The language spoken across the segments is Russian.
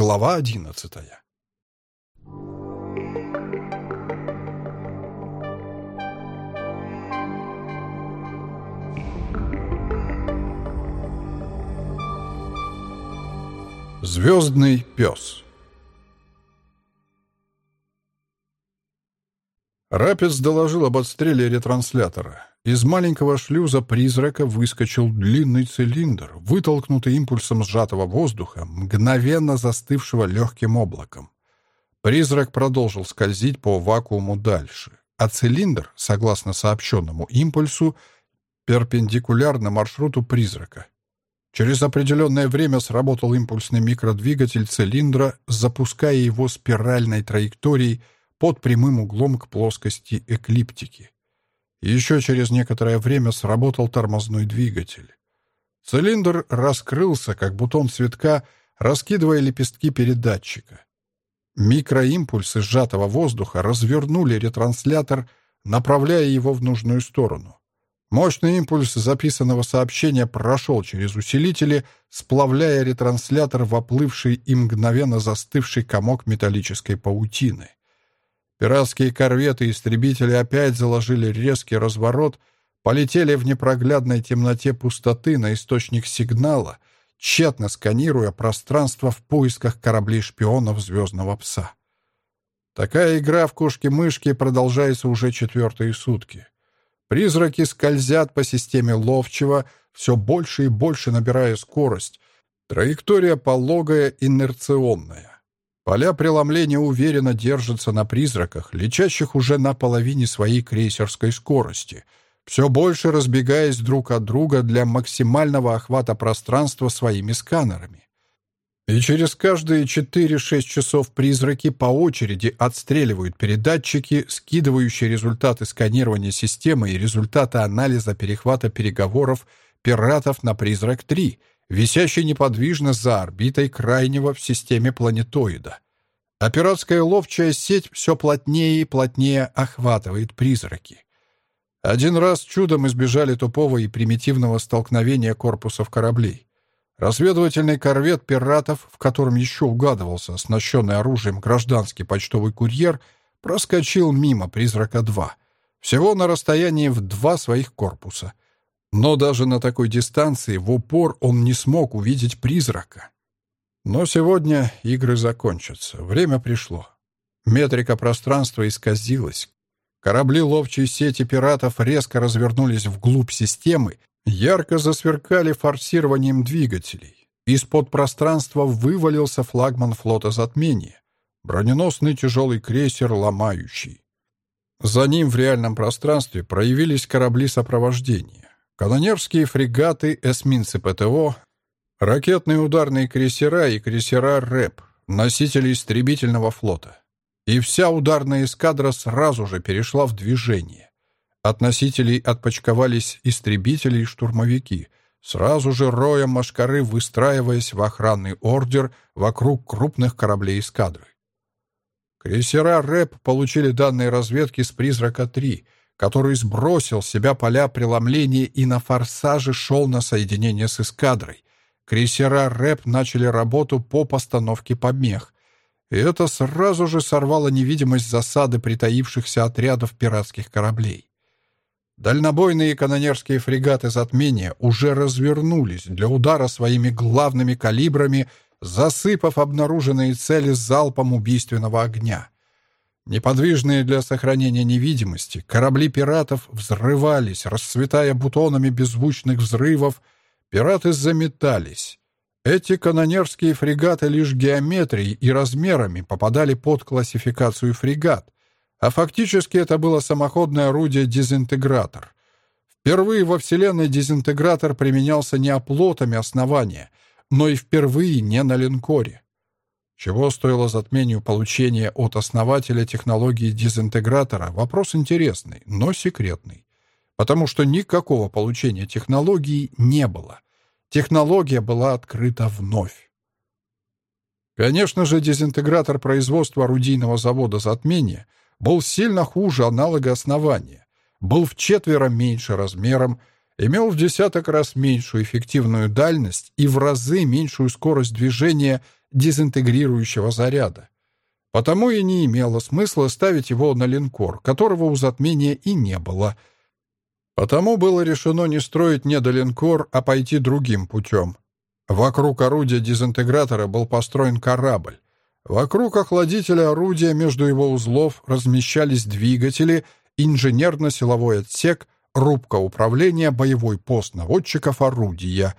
Глава одиннадцатая. Звездный пес Рапец доложил об отстреле ретранслятора. Из маленького шлюза призрака выскочил длинный цилиндр, вытолкнутый импульсом сжатого воздуха, мгновенно застывшего легким облаком. Призрак продолжил скользить по вакууму дальше, а цилиндр, согласно сообщенному импульсу, перпендикулярно маршруту призрака. Через определенное время сработал импульсный микродвигатель цилиндра, запуская его спиральной траекторией под прямым углом к плоскости эклиптики. Еще через некоторое время сработал тормозной двигатель. Цилиндр раскрылся, как бутон цветка, раскидывая лепестки передатчика. Микроимпульсы сжатого воздуха развернули ретранслятор, направляя его в нужную сторону. Мощный импульс записанного сообщения прошел через усилители, сплавляя ретранслятор в оплывший и мгновенно застывший комок металлической паутины. Пиратские корветы и истребители опять заложили резкий разворот, полетели в непроглядной темноте пустоты на источник сигнала, тщетно сканируя пространство в поисках кораблей-шпионов «Звездного пса». Такая игра в кошки-мышки продолжается уже четвертые сутки. Призраки скользят по системе ловчего, все больше и больше набирая скорость. Траектория пологая, инерционная. Поля преломления уверенно держатся на призраках, летящих уже на половине своей крейсерской скорости, все больше разбегаясь друг от друга для максимального охвата пространства своими сканерами. И через каждые 4-6 часов призраки по очереди отстреливают передатчики, скидывающие результаты сканирования системы и результаты анализа перехвата переговоров пиратов на «Призрак-3», висящий неподвижно за орбитой крайнего в системе планетоида. А пиратская ловчая сеть все плотнее и плотнее охватывает призраки. Один раз чудом избежали тупого и примитивного столкновения корпусов кораблей. Разведывательный корвет пиратов, в котором еще угадывался оснащенный оружием гражданский почтовый курьер, проскочил мимо «Призрака-2», всего на расстоянии в два своих корпуса — но даже на такой дистанции в упор он не смог увидеть призрака. Но сегодня игры закончатся. Время пришло. Метрика пространства исказилась. Корабли ловчей сети пиратов резко развернулись вглубь системы, ярко засверкали форсированием двигателей. Из-под пространства вывалился флагман флота затмения. Броненосный тяжелый крейсер «Ломающий». За ним в реальном пространстве проявились корабли сопровождения. Канонерские фрегаты, эсминцы ПТО, ракетные ударные крейсера и крейсера РЭП, носители истребительного флота. И вся ударная эскадра сразу же перешла в движение. От носителей отпочковались истребители и штурмовики, сразу же роем машкары выстраиваясь в охранный ордер вокруг крупных кораблей эскадры. Крейсера РЭП получили данные разведки с «Призрака-3», который сбросил себя поля преломления и на форсаже шел на соединение с эскадрой. Крейсера РЭП начали работу по постановке помех. И это сразу же сорвало невидимость засады притаившихся отрядов пиратских кораблей. Дальнобойные канонерские фрегаты затмения уже развернулись для удара своими главными калибрами, засыпав обнаруженные цели залпом убийственного огня — Неподвижные для сохранения невидимости, корабли пиратов взрывались, расцветая бутонами беззвучных взрывов. Пираты заметались. Эти канонерские фрегаты лишь геометрией и размерами попадали под классификацию фрегат, а фактически это было самоходное орудие-дезинтегратор. Впервые во Вселенной дезинтегратор применялся не оплотами основания, но и впервые не на линкоре. Чего стоило затмению получения от основателя технологии дезинтегратора? Вопрос интересный, но секретный. Потому что никакого получения технологии не было. Технология была открыта вновь. Конечно же, дезинтегратор производства орудийного завода затмения был сильно хуже аналога основания, был в четверо меньше размером, имел в десяток раз меньшую эффективную дальность и в разы меньшую скорость движения – дезинтегрирующего заряда. Потому и не имело смысла ставить его на линкор, которого у затмения и не было. Потому было решено не строить недолинкор, а пойти другим путем. Вокруг орудия дезинтегратора был построен корабль. Вокруг охладителя орудия между его узлов размещались двигатели, инженерно-силовой отсек, рубка управления, боевой пост наводчиков орудия.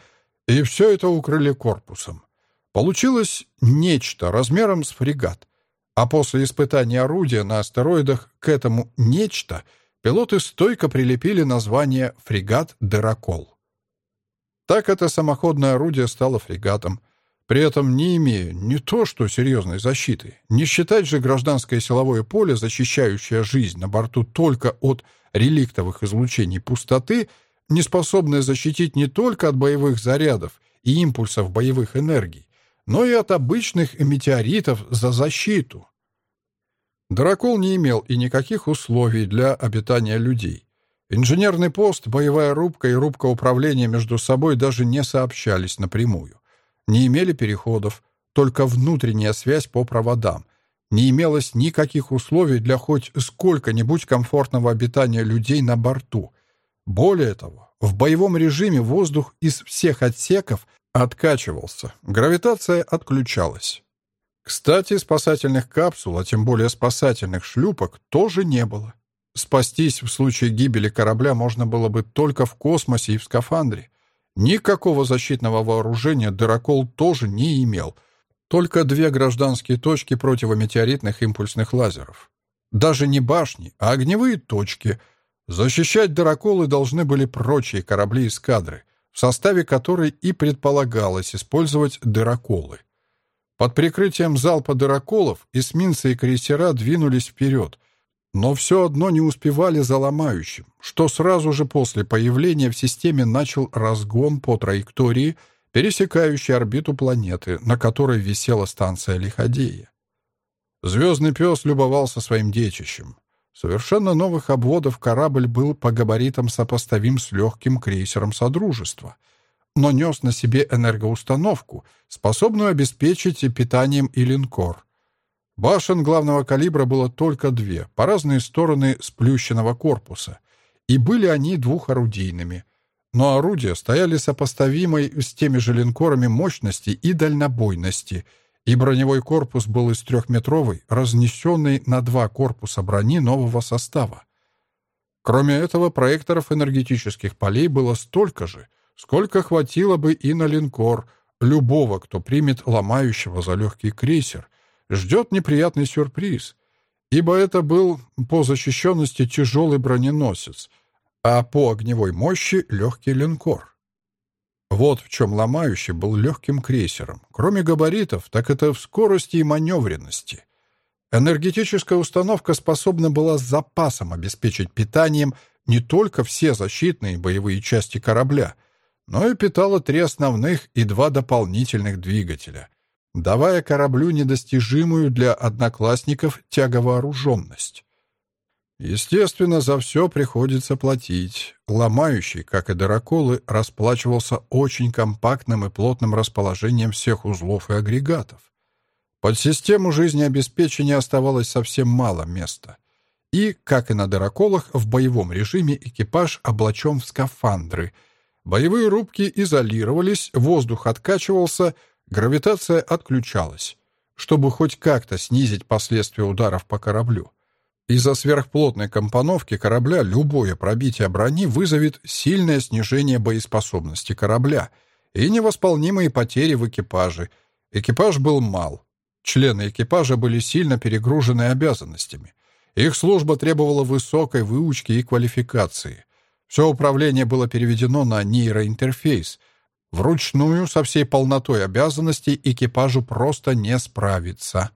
И все это укрыли корпусом. Получилось нечто размером с фрегат. А после испытания орудия на астероидах к этому «нечто» пилоты стойко прилепили название «фрегат Деракол». Так это самоходное орудие стало фрегатом, при этом не имея не то что серьезной защиты. Не считать же гражданское силовое поле, защищающее жизнь на борту только от реликтовых излучений пустоты, не способное защитить не только от боевых зарядов и импульсов боевых энергий, но и от обычных метеоритов за защиту. Дракол не имел и никаких условий для обитания людей. Инженерный пост, боевая рубка и рубка управления между собой даже не сообщались напрямую. Не имели переходов, только внутренняя связь по проводам. Не имелось никаких условий для хоть сколько-нибудь комфортного обитания людей на борту. Более того, в боевом режиме воздух из всех отсеков откачивался, гравитация отключалась. Кстати, спасательных капсул, а тем более спасательных шлюпок, тоже не было. Спастись в случае гибели корабля можно было бы только в космосе и в скафандре. Никакого защитного вооружения Дырокол тоже не имел. Только две гражданские точки противометеоритных импульсных лазеров. Даже не башни, а огневые точки. Защищать Дыроколы должны были прочие корабли эскадры, в составе которой и предполагалось использовать Дыроколы. Под прикрытием залпа дыроколов эсминцы и крейсера двинулись вперед, но все одно не успевали за ломающим, что сразу же после появления в системе начал разгон по траектории, пересекающей орбиту планеты, на которой висела станция Лиходея. Звездный пес любовался своим детищем. Совершенно новых обводов корабль был по габаритам сопоставим с легким крейсером Содружества — но нес на себе энергоустановку, способную обеспечить питанием и линкор. Башен главного калибра было только две, по разные стороны сплющенного корпуса, и были они двухорудийными. Но орудия стояли сопоставимой с теми же линкорами мощности и дальнобойности, и броневой корпус был из трехметровой, разнесенный на два корпуса брони нового состава. Кроме этого, проекторов энергетических полей было столько же — сколько хватило бы и на линкор. Любого, кто примет ломающего за легкий крейсер, ждет неприятный сюрприз, ибо это был по защищенности тяжелый броненосец, а по огневой мощи — легкий линкор. Вот в чем ломающий был легким крейсером. Кроме габаритов, так это в скорости и маневренности. Энергетическая установка способна была с запасом обеспечить питанием не только все защитные боевые части корабля — но и питала три основных и два дополнительных двигателя, давая кораблю недостижимую для одноклассников тяговооруженность. Естественно, за все приходится платить. Ломающий, как и дыроколы, расплачивался очень компактным и плотным расположением всех узлов и агрегатов. Под систему жизнеобеспечения оставалось совсем мало места. И, как и на дыроколах, в боевом режиме экипаж облачен в скафандры — Боевые рубки изолировались, воздух откачивался, гравитация отключалась, чтобы хоть как-то снизить последствия ударов по кораблю. Из-за сверхплотной компоновки корабля любое пробитие брони вызовет сильное снижение боеспособности корабля и невосполнимые потери в экипаже. Экипаж был мал. Члены экипажа были сильно перегружены обязанностями. Их служба требовала высокой выучки и квалификации. Все управление было переведено на нейроинтерфейс. Вручную, со всей полнотой обязанностей, экипажу просто не справиться.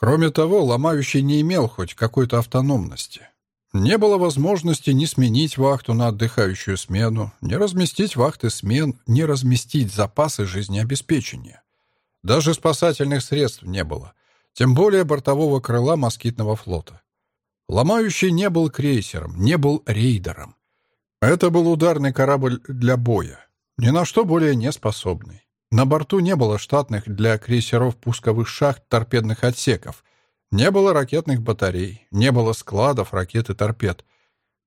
Кроме того, ломающий не имел хоть какой-то автономности. Не было возможности ни сменить вахту на отдыхающую смену, ни разместить вахты смен, ни разместить запасы жизнеобеспечения. Даже спасательных средств не было, тем более бортового крыла москитного флота. Ломающий не был крейсером, не был рейдером. Это был ударный корабль для боя, ни на что более не способный. На борту не было штатных для крейсеров пусковых шахт торпедных отсеков, не было ракетных батарей, не было складов ракет и торпед,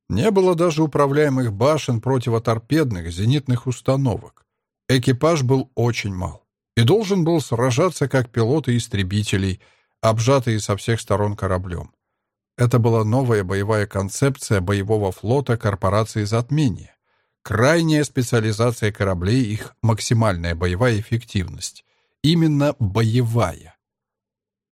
не было даже управляемых башен противоторпедных зенитных установок. Экипаж был очень мал и должен был сражаться как пилоты истребителей, обжатые со всех сторон кораблем. Это была новая боевая концепция боевого флота корпорации «Затмение». Крайняя специализация кораблей, их максимальная боевая эффективность. Именно боевая.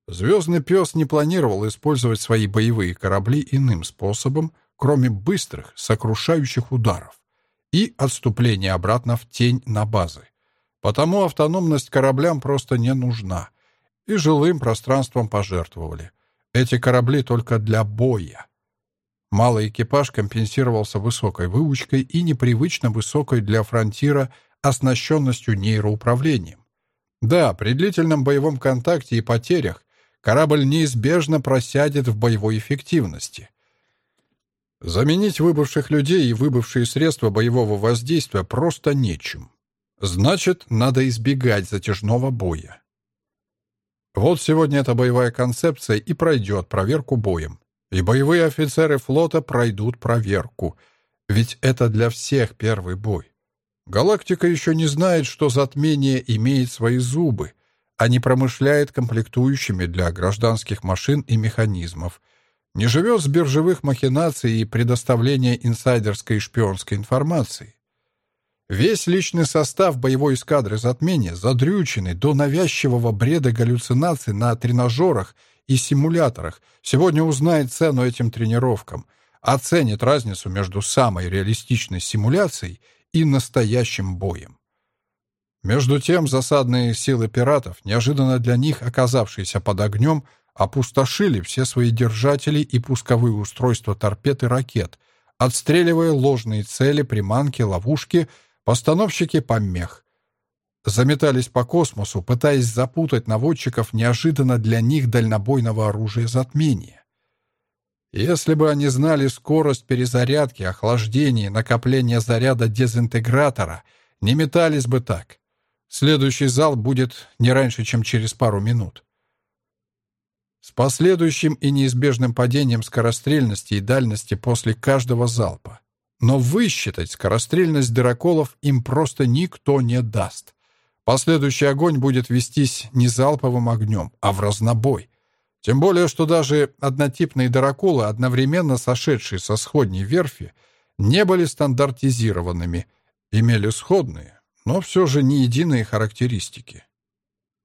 «Звездный пес» не планировал использовать свои боевые корабли иным способом, кроме быстрых, сокрушающих ударов и отступления обратно в тень на базы. Потому автономность кораблям просто не нужна, и жилым пространством пожертвовали – эти корабли только для боя. Малый экипаж компенсировался высокой выучкой и непривычно высокой для фронтира оснащенностью нейроуправлением. Да, при длительном боевом контакте и потерях корабль неизбежно просядет в боевой эффективности. Заменить выбывших людей и выбывшие средства боевого воздействия просто нечем. Значит, надо избегать затяжного боя. Вот сегодня эта боевая концепция и пройдет проверку боем. И боевые офицеры флота пройдут проверку. Ведь это для всех первый бой. Галактика еще не знает, что затмение имеет свои зубы, а не промышляет комплектующими для гражданских машин и механизмов, не живет с биржевых махинаций и предоставления инсайдерской и шпионской информации. Весь личный состав боевой эскадры затмения, задрюченный до навязчивого бреда галлюцинаций на тренажерах и симуляторах, сегодня узнает цену этим тренировкам, оценит разницу между самой реалистичной симуляцией и настоящим боем. Между тем засадные силы пиратов, неожиданно для них оказавшиеся под огнем, опустошили все свои держатели и пусковые устройства торпед и ракет, отстреливая ложные цели, приманки, ловушки — Постановщики помех. Заметались по космосу, пытаясь запутать наводчиков неожиданно для них дальнобойного оружия затмения. Если бы они знали скорость перезарядки, охлаждения, накопления заряда дезинтегратора, не метались бы так. Следующий зал будет не раньше, чем через пару минут. С последующим и неизбежным падением скорострельности и дальности после каждого залпа. Но высчитать скорострельность дыроколов им просто никто не даст. Последующий огонь будет вестись не залповым огнем, а в разнобой. Тем более, что даже однотипные дыроколы, одновременно сошедшие со сходней верфи, не были стандартизированными, имели сходные, но все же не единые характеристики.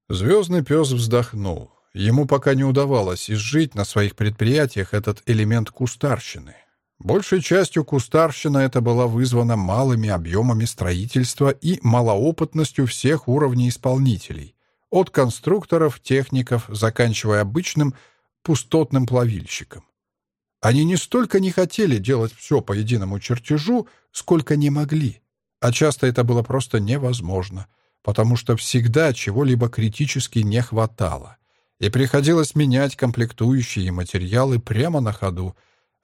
Звездный пес вздохнул. Ему пока не удавалось изжить на своих предприятиях этот элемент кустарщины. Большей частью кустарщина это была вызвана малыми объемами строительства и малоопытностью всех уровней исполнителей, от конструкторов, техников, заканчивая обычным пустотным плавильщиком. Они не столько не хотели делать все по единому чертежу, сколько не могли, а часто это было просто невозможно, потому что всегда чего-либо критически не хватало, и приходилось менять комплектующие материалы прямо на ходу,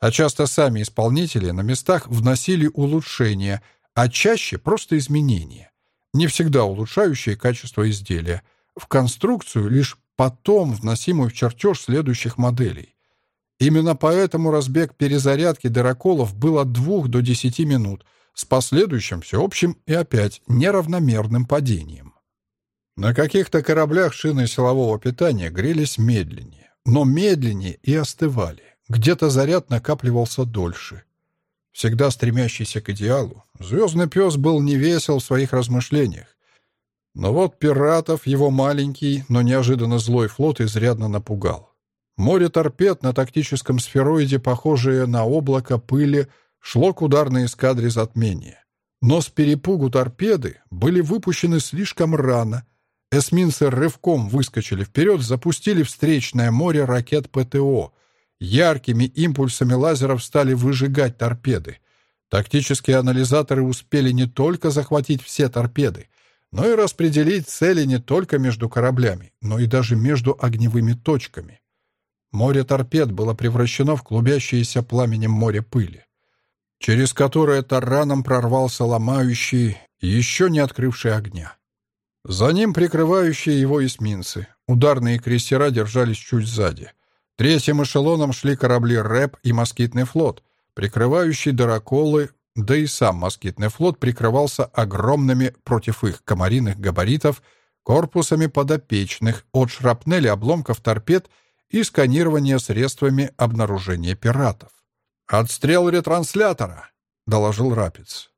а часто сами исполнители на местах вносили улучшения, а чаще просто изменения, не всегда улучшающие качество изделия, в конструкцию лишь потом вносимую в чертеж следующих моделей. Именно поэтому разбег перезарядки дыроколов был от 2 до 10 минут, с последующим всеобщим и опять неравномерным падением. На каких-то кораблях шины силового питания грелись медленнее, но медленнее и остывали. Где-то заряд накапливался дольше. Всегда стремящийся к идеалу, звездный пес был невесел в своих размышлениях. Но вот пиратов его маленький, но неожиданно злой флот изрядно напугал. Море торпед на тактическом сфероиде, похожее на облако пыли, шло к ударной эскадре затмения. Но с перепугу торпеды были выпущены слишком рано. Эсминцы рывком выскочили вперед, запустили встречное море ракет ПТО, Яркими импульсами лазеров стали выжигать торпеды. Тактические анализаторы успели не только захватить все торпеды, но и распределить цели не только между кораблями, но и даже между огневыми точками. Море торпед было превращено в клубящееся пламенем море пыли, через которое тараном прорвался ломающий, еще не открывший огня. За ним прикрывающие его эсминцы. Ударные крейсера держались чуть сзади. Третьим эшелоном шли корабли РЭП и москитный флот, прикрывающий Дороколы, да и сам москитный флот прикрывался огромными против их комариных габаритов корпусами подопечных от шрапнели обломков торпед и сканирования средствами обнаружения пиратов. «Отстрел ретранслятора!» — доложил Рапиц.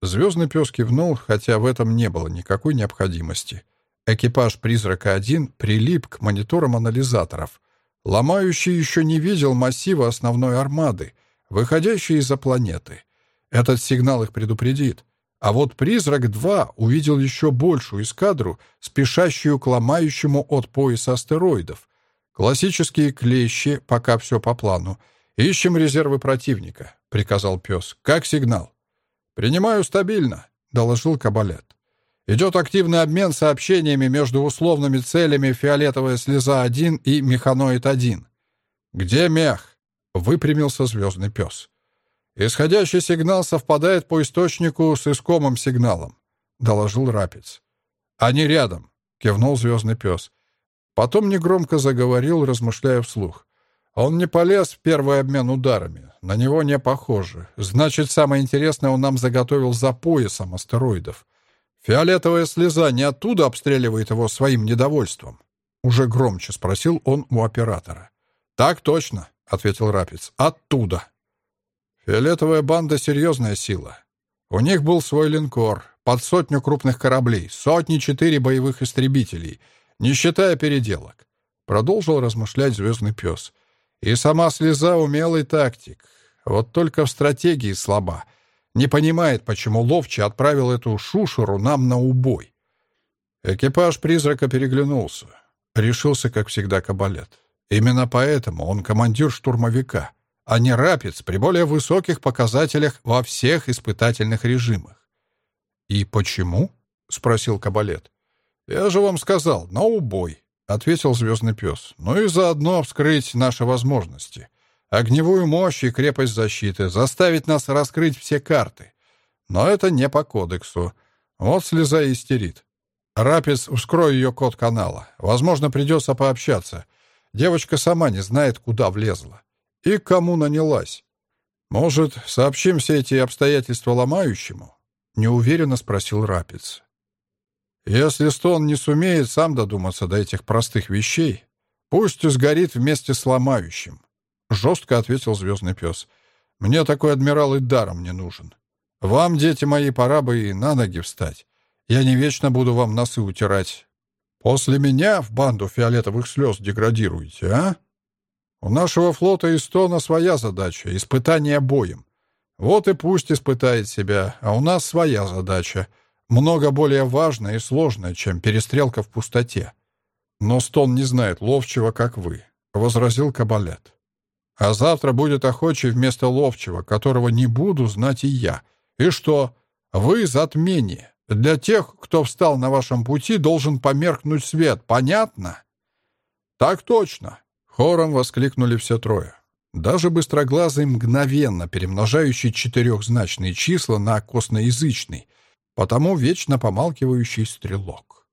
Звездный пес кивнул, хотя в этом не было никакой необходимости. Экипаж «Призрака-1» прилип к мониторам анализаторов. Ломающий еще не видел массива основной армады, выходящей из-за планеты. Этот сигнал их предупредит. А вот «Призрак-2» увидел еще большую эскадру, спешащую к ломающему от пояса астероидов. Классические клещи, пока все по плану. «Ищем резервы противника», — приказал пес. «Как сигнал?» «Принимаю стабильно», — доложил Кабалет. «Идет активный обмен сообщениями между условными целями «Фиолетовая слеза-1» и «Механоид-1». «Где мех?» — выпрямился звездный пес. «Исходящий сигнал совпадает по источнику с искомым сигналом», — доложил Рапиц. «Они рядом», — кивнул звездный пес. Потом негромко заговорил, размышляя вслух. Он не полез в первый обмен ударами. На него не похоже. Значит, самое интересное он нам заготовил за поясом астероидов. Фиолетовая слеза не оттуда обстреливает его своим недовольством? Уже громче спросил он у оператора. «Так точно», — ответил Рапиц. «Оттуда». Фиолетовая банда — серьезная сила. У них был свой линкор, под сотню крупных кораблей, сотни-четыре боевых истребителей, не считая переделок. Продолжил размышлять звездный пес — и сама слеза — умелый тактик. Вот только в стратегии слаба. Не понимает, почему Ловчи отправил эту шушеру нам на убой. Экипаж призрака переглянулся. Решился, как всегда, кабалет. Именно поэтому он командир штурмовика, а не рапец при более высоких показателях во всех испытательных режимах. «И почему?» — спросил кабалет. «Я же вам сказал, на убой. — ответил звездный пес. «Ну и заодно вскрыть наши возможности. Огневую мощь и крепость защиты, заставить нас раскрыть все карты. Но это не по кодексу. Вот слеза истерит. Рапис, вскрой ее код канала. Возможно, придется пообщаться. Девочка сама не знает, куда влезла. И кому нанялась. Может, сообщим все эти обстоятельства ломающему?» — неуверенно спросил Рапиц. Если Стон не сумеет сам додуматься до этих простых вещей, пусть сгорит вместе с ломающим. Жестко ответил звездный пес. Мне такой адмирал и даром не нужен. Вам, дети мои, пора бы и на ноги встать. Я не вечно буду вам носы утирать. После меня в банду фиолетовых слез деградируете, а? У нашего флота и Стона своя задача — испытание боем. Вот и пусть испытает себя, а у нас своя задача — много более важное и сложное, чем перестрелка в пустоте. Но Стон не знает ловчего, как вы, — возразил Кабалет. А завтра будет охочий вместо ловчего, которого не буду знать и я. И что? Вы затмение. Для тех, кто встал на вашем пути, должен померкнуть свет. Понятно? Так точно. Хором воскликнули все трое. Даже быстроглазый, мгновенно перемножающий четырехзначные числа на косноязычный — потому вечно помалкивающий стрелок.